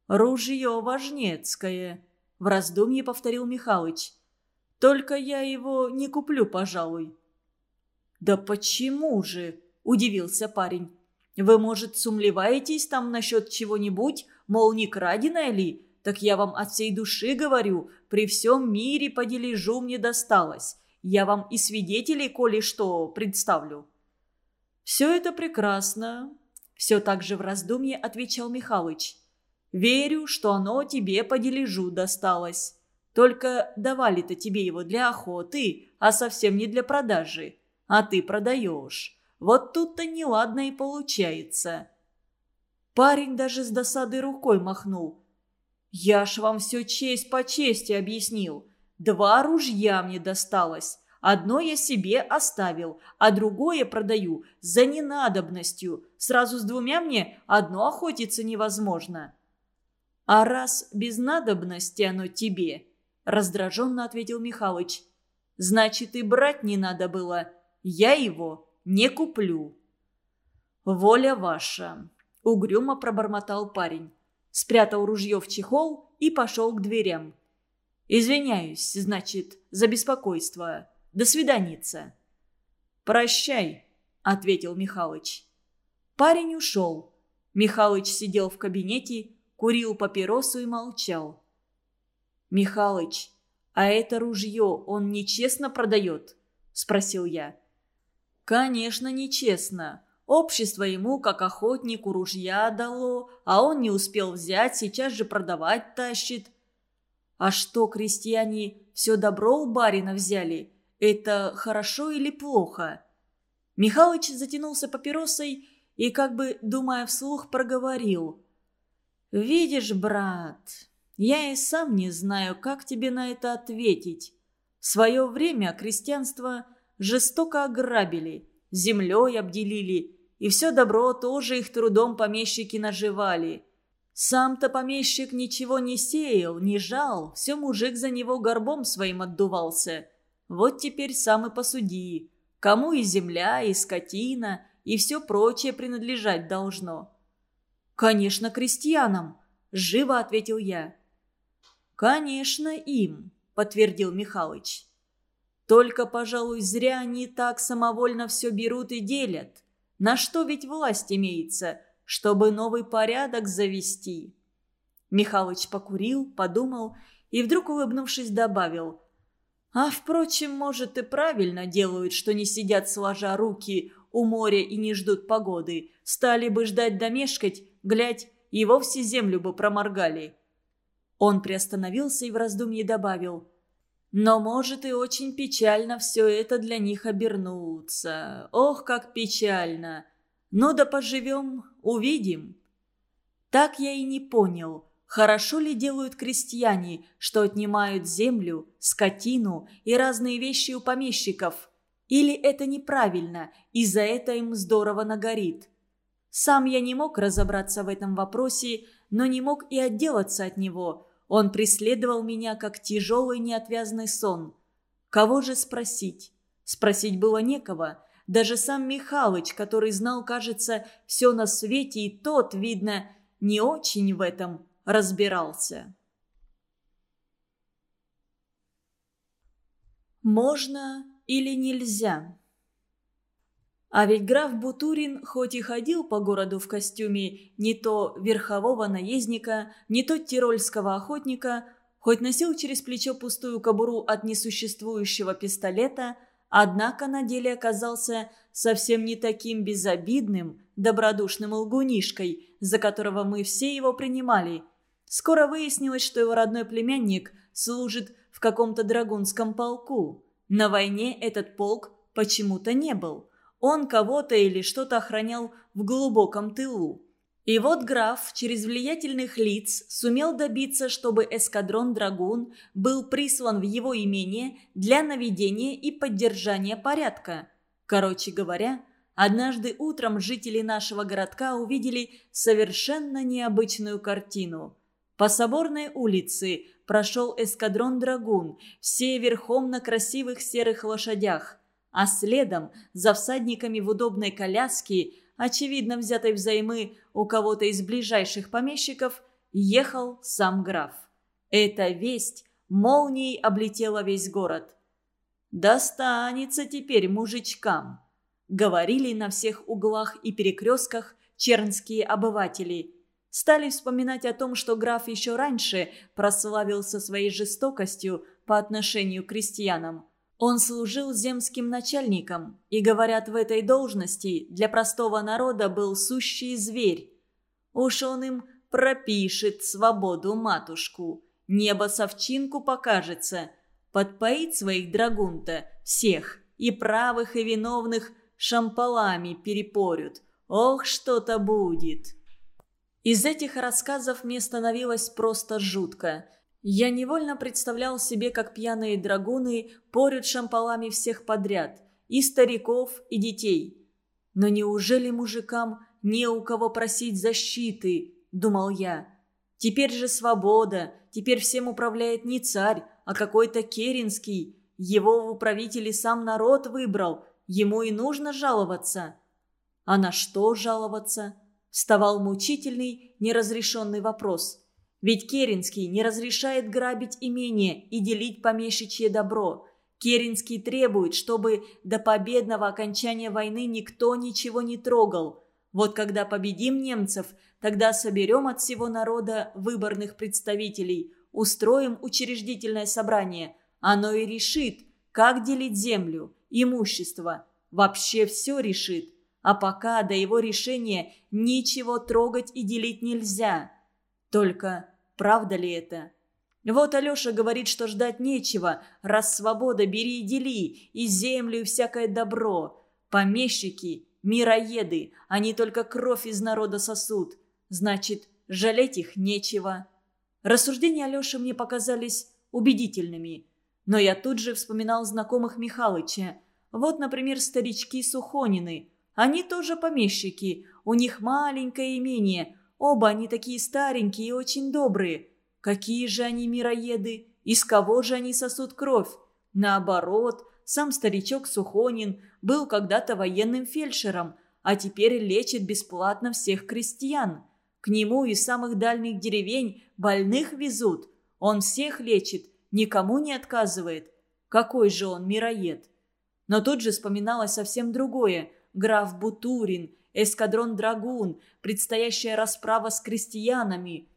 «Ружье важнецкое», — в раздумье повторил Михалыч. «Только я его не куплю, пожалуй». «Да почему же?» – удивился парень. «Вы, может, сумлеваетесь там насчет чего-нибудь, мол, не краденое ли? Так я вам от всей души говорю, при всем мире по дележу мне досталось. Я вам и свидетелей, коли что, представлю». «Все это прекрасно», – все так же в раздумье отвечал Михалыч. «Верю, что оно тебе по дележу досталось». Только давали-то тебе его для охоты, а совсем не для продажи. А ты продаешь. Вот тут-то неладно и получается». Парень даже с досадой рукой махнул. «Я ж вам все честь по чести объяснил. Два ружья мне досталось. Одно я себе оставил, а другое продаю за ненадобностью. Сразу с двумя мне одно охотиться невозможно». «А раз без надобности оно тебе, раздраженно ответил Михалыч. «Значит, и брать не надо было. Я его не куплю». «Воля ваша», — угрюмо пробормотал парень. Спрятал ружье в чехол и пошел к дверям. «Извиняюсь, значит, за беспокойство. До свиданица». «Прощай», — ответил Михалыч. Парень ушел. Михалыч сидел в кабинете, курил папиросу и молчал. «Михалыч, а это ружье он нечестно продает?» – спросил я. «Конечно, нечестно. Общество ему, как охотнику, ружья дало, а он не успел взять, сейчас же продавать тащит». «А что, крестьяне все добро у барина взяли? Это хорошо или плохо?» Михалыч затянулся папиросой и, как бы думая вслух, проговорил. «Видишь, брат, я и сам не знаю, как тебе на это ответить. В свое время крестьянство жестоко ограбили, землей обделили, и все добро тоже их трудом помещики наживали. Сам-то помещик ничего не сеял, не жал, все мужик за него горбом своим отдувался. Вот теперь сам и посуди, кому и земля, и скотина, и все прочее принадлежать должно. «Конечно, крестьянам», – живо ответил я. «Конечно, им», – подтвердил Михалыч. «Только, пожалуй, зря они так самовольно все берут и делят. На что ведь власть имеется, чтобы новый порядок завести?» Михалыч покурил, подумал и вдруг, улыбнувшись, добавил. «А, впрочем, может, и правильно делают, что не сидят сложа руки у моря и не ждут погоды. Стали бы ждать домешкать, глядь, и вовсе землю бы проморгали. Он приостановился и в раздумье добавил. «Но может и очень печально все это для них обернуться. Ох, как печально! Ну да поживем, увидим». Так я и не понял, хорошо ли делают крестьяне, что отнимают землю, скотину и разные вещи у помещиков. Или это неправильно, и за это им здорово нагорит. Сам я не мог разобраться в этом вопросе, но не мог и отделаться от него – он преследовал меня, как тяжелый неотвязный сон. Кого же спросить? Спросить было некого. Даже сам Михалыч, который знал, кажется, все на свете, и тот, видно, не очень в этом разбирался. Можно или нельзя? А ведь граф Бутурин хоть и ходил по городу в костюме не то верхового наездника, не то тирольского охотника, хоть носил через плечо пустую кобуру от несуществующего пистолета, однако на деле оказался совсем не таким безобидным, добродушным лгунишкой, за которого мы все его принимали. Скоро выяснилось, что его родной племянник служит в каком-то драгунском полку. На войне этот полк почему-то не был. Он кого-то или что-то охранял в глубоком тылу. И вот граф через влиятельных лиц сумел добиться, чтобы эскадрон «Драгун» был прислан в его имение для наведения и поддержания порядка. Короче говоря, однажды утром жители нашего городка увидели совершенно необычную картину. По Соборной улице прошел эскадрон «Драгун», все верхом на красивых серых лошадях, а следом, за всадниками в удобной коляске, очевидно взятой взаймы у кого-то из ближайших помещиков, ехал сам граф. Эта весть молнией облетела весь город. «Достанется теперь мужичкам», — говорили на всех углах и перекрестках чернские обыватели. Стали вспоминать о том, что граф еще раньше прославился своей жестокостью по отношению к крестьянам. Он служил земским начальником, и, говорят, в этой должности для простого народа был сущий зверь. Уж он им пропишет свободу матушку, небо совчинку покажется, подпоит своих драгунта, всех, и правых, и виновных, шампалами перепорют. Ох, что-то будет. Из этих рассказов мне становилось просто жутко – я невольно представлял себе, как пьяные драгуны порют шампалами всех подряд, и стариков, и детей. Но неужели мужикам не у кого просить защиты, думал я. Теперь же свобода, теперь всем управляет не царь, а какой-то Керенский. Его в управители сам народ выбрал, ему и нужно жаловаться. А на что жаловаться? Вставал мучительный, неразрешенный вопрос – ведь Керенский не разрешает грабить имение и делить помещичье добро. Керенский требует, чтобы до победного окончания войны никто ничего не трогал. Вот когда победим немцев, тогда соберем от всего народа выборных представителей, устроим учредительное собрание. Оно и решит, как делить землю, имущество. Вообще все решит. А пока до его решения ничего трогать и делить нельзя. Только правда ли это? Вот Алеша говорит, что ждать нечего. Раз свобода, бери и дели. И землю, и всякое добро. Помещики, мироеды, они только кровь из народа сосут. Значит, жалеть их нечего. Рассуждения Алеши мне показались убедительными. Но я тут же вспоминал знакомых Михалыча. Вот, например, старички Сухонины. Они тоже помещики. У них маленькое имение – Оба они такие старенькие и очень добрые. Какие же они мироеды? Из кого же они сосут кровь? Наоборот, сам старичок Сухонин был когда-то военным фельдшером, а теперь лечит бесплатно всех крестьян. К нему из самых дальних деревень больных везут. Он всех лечит, никому не отказывает. Какой же он мироед? Но тут же вспоминалось совсем другое. Граф Бутурин – эскадрон «Драгун», предстоящая расправа с крестьянами.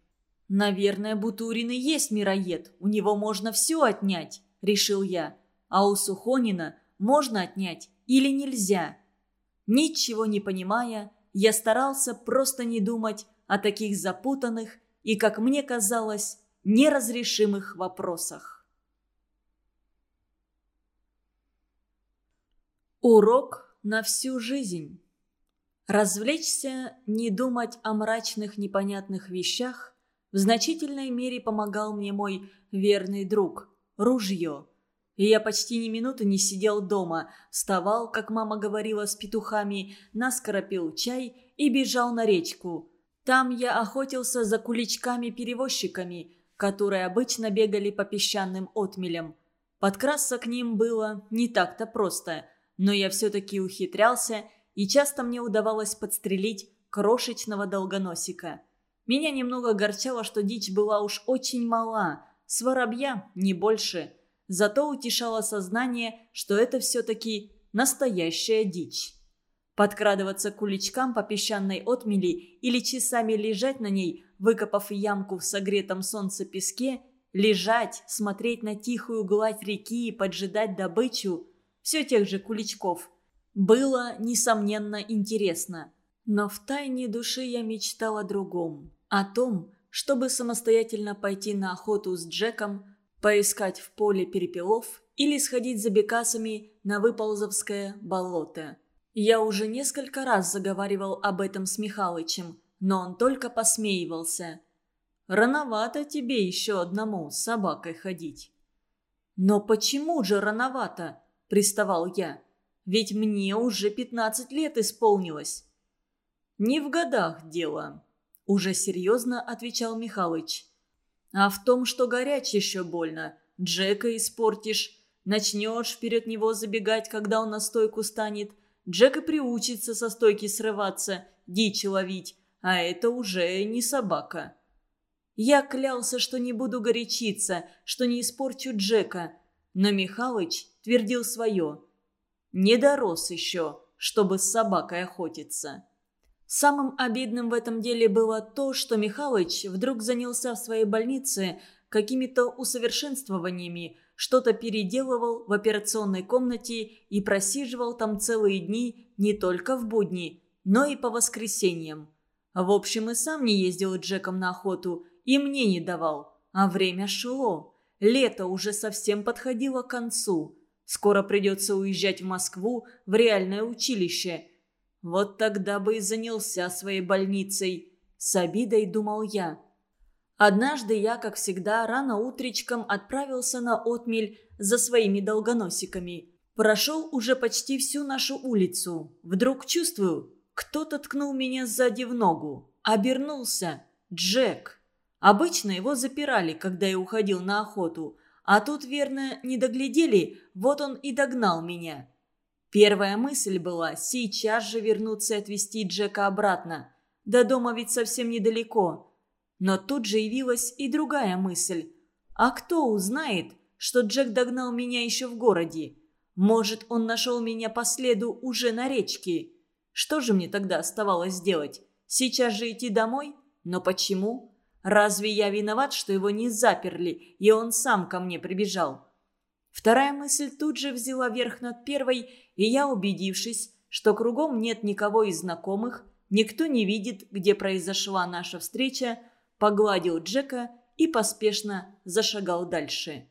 «Наверное, Бутурин и есть мироед, у него можно все отнять», – решил я. «А у Сухонина можно отнять или нельзя?» Ничего не понимая, я старался просто не думать о таких запутанных и, как мне казалось, неразрешимых вопросах. Урок на всю жизнь Развлечься, не думать о мрачных непонятных вещах в значительной мере помогал мне мой верный друг – ружье. И я почти ни минуты не сидел дома, вставал, как мама говорила с петухами, наскоро пил чай и бежал на речку. Там я охотился за куличками-перевозчиками, которые обычно бегали по песчаным отмелям. Подкрасться к ним было не так-то просто, но я все-таки ухитрялся – и часто мне удавалось подстрелить крошечного долгоносика. Меня немного огорчало, что дичь была уж очень мала, с воробья не больше. Зато утешало сознание, что это все-таки настоящая дичь. Подкрадываться к уличкам по песчаной отмели или часами лежать на ней, выкопав ямку в согретом солнце песке, лежать, смотреть на тихую гладь реки и поджидать добычу – все тех же куличков. Было, несомненно, интересно. Но в тайне души я мечтал о другом. О том, чтобы самостоятельно пойти на охоту с Джеком, поискать в поле перепелов или сходить за бекасами на Выползовское болото. Я уже несколько раз заговаривал об этом с Михалычем, но он только посмеивался. «Рановато тебе еще одному с собакой ходить». «Но почему же рановато?» – приставал я. «Ведь мне уже пятнадцать лет исполнилось». «Не в годах дело», – уже серьезно отвечал Михалыч. «А в том, что горячий еще больно. Джека испортишь. Начнешь вперед него забегать, когда он на стойку станет. Джек и приучится со стойки срываться, дичь ловить. А это уже не собака». Я клялся, что не буду горячиться, что не испорчу Джека. Но Михалыч твердил свое. Не дорос еще, чтобы с собакой охотиться. Самым обидным в этом деле было то, что Михалыч вдруг занялся в своей больнице какими-то усовершенствованиями, что-то переделывал в операционной комнате и просиживал там целые дни не только в будни, но и по воскресеньям. В общем, и сам не ездил Джеком на охоту, и мне не давал. А время шло. Лето уже совсем подходило к концу. Скоро придется уезжать в Москву в реальное училище. Вот тогда бы и занялся своей больницей. С обидой думал я. Однажды я, как всегда, рано утречком отправился на отмель за своими долгоносиками. Прошел уже почти всю нашу улицу. Вдруг чувствую, кто-то ткнул меня сзади в ногу. Обернулся. Джек. Обычно его запирали, когда я уходил на охоту. А тут, верно, не доглядели, вот он и догнал меня. Первая мысль была сейчас же вернуться и отвезти Джека обратно. До дома ведь совсем недалеко. Но тут же явилась и другая мысль. А кто узнает, что Джек догнал меня еще в городе? Может, он нашел меня по следу уже на речке? Что же мне тогда оставалось делать? Сейчас же идти домой? Но почему? Разве я виноват, что его не заперли, и он сам ко мне прибежал? Вторая мысль тут же взяла верх над первой, и я, убедившись, что кругом нет никого из знакомых, никто не видит, где произошла наша встреча, погладил Джека и поспешно зашагал дальше.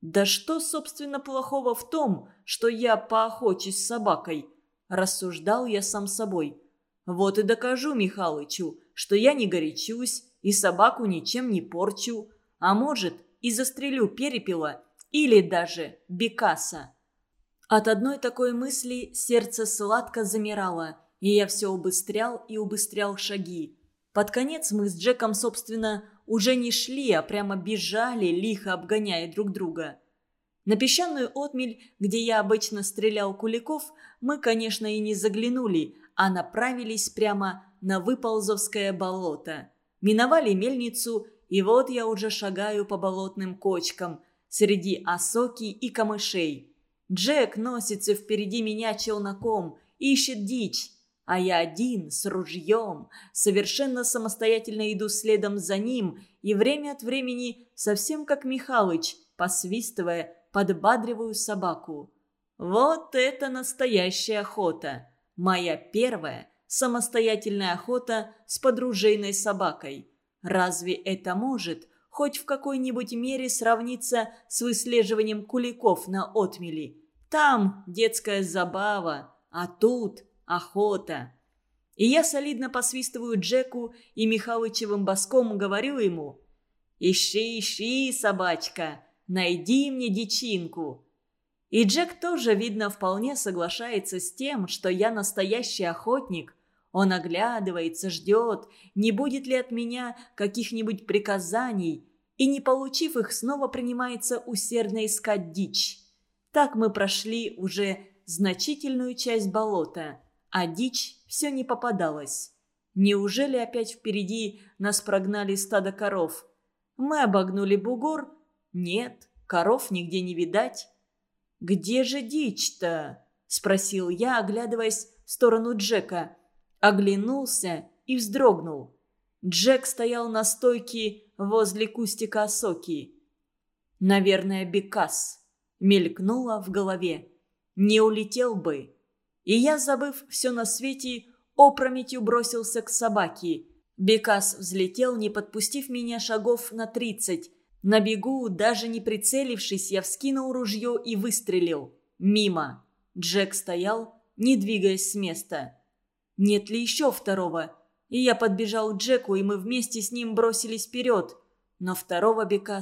«Да что, собственно, плохого в том, что я поохочусь с собакой?» рассуждал я сам собой. Вот и докажу Михалычу, что я не горячусь и собаку ничем не порчу, а может и застрелю перепела или даже бекаса. От одной такой мысли сердце сладко замирало, и я все убыстрял и убыстрял шаги. Под конец мы с Джеком, собственно, уже не шли, а прямо бежали, лихо обгоняя друг друга. На песчаную отмель, где я обычно стрелял куликов, мы, конечно, и не заглянули, а направились прямо на Выползовское болото. Миновали мельницу, и вот я уже шагаю по болотным кочкам среди осоки и камышей. Джек носится впереди меня челноком, ищет дичь, а я один, с ружьем, совершенно самостоятельно иду следом за ним и время от времени, совсем как Михалыч, посвистывая, подбадриваю собаку. Вот это настоящая охота. Моя первая самостоятельная охота с подружейной собакой. Разве это может хоть в какой-нибудь мере сравниться с выслеживанием куликов на отмели? Там детская забава, а тут охота. И я солидно посвистываю Джеку и Михалычевым боском говорю ему «Ищи, ищи, собачка, найди мне дичинку». И Джек тоже, видно, вполне соглашается с тем, что я настоящий охотник. Он оглядывается, ждет, не будет ли от меня каких-нибудь приказаний, и, не получив их, снова принимается усердно искать дичь. Так мы прошли уже значительную часть болота, а дичь все не попадалась. Неужели опять впереди нас прогнали стадо коров? Мы обогнули бугор? Нет, коров нигде не видать. «Где же дичь-то?» – спросил я, оглядываясь в сторону Джека. Оглянулся и вздрогнул. Джек стоял на стойке возле кустика осоки. «Наверное, Бекас», – мелькнуло в голове. не улетел бы. И я, забыв все на свете, опрометью бросился к собаке. Бекас взлетел, не подпустив меня шагов на тридцать. На бегу, даже не прицелившись, я вскинул ружье и выстрелил. Мимо. Джек стоял, не двигаясь с места. Нет ли еще второго? И я подбежал к Джеку, и мы вместе с ним бросились вперед. Но второго Бекас